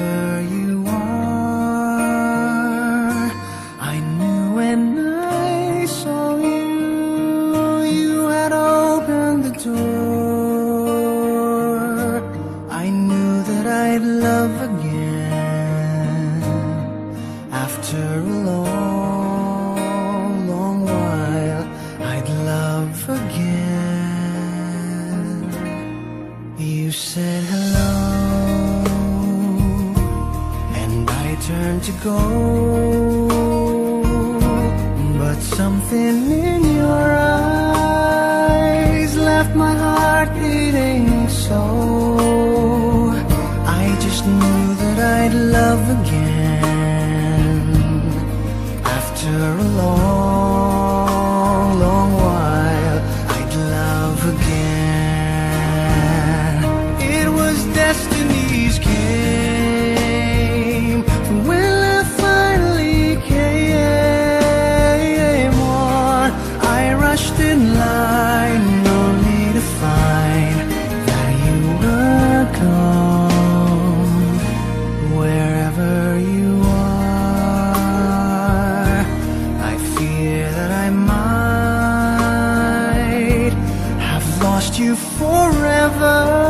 wherever you are. I knew when I saw you, you had opened the door. I knew that I'd love again after a long, long while. I'd love again. You said. Turned to go. But something in your eyes left my heart beating so. I just knew that I'd love again. you forever.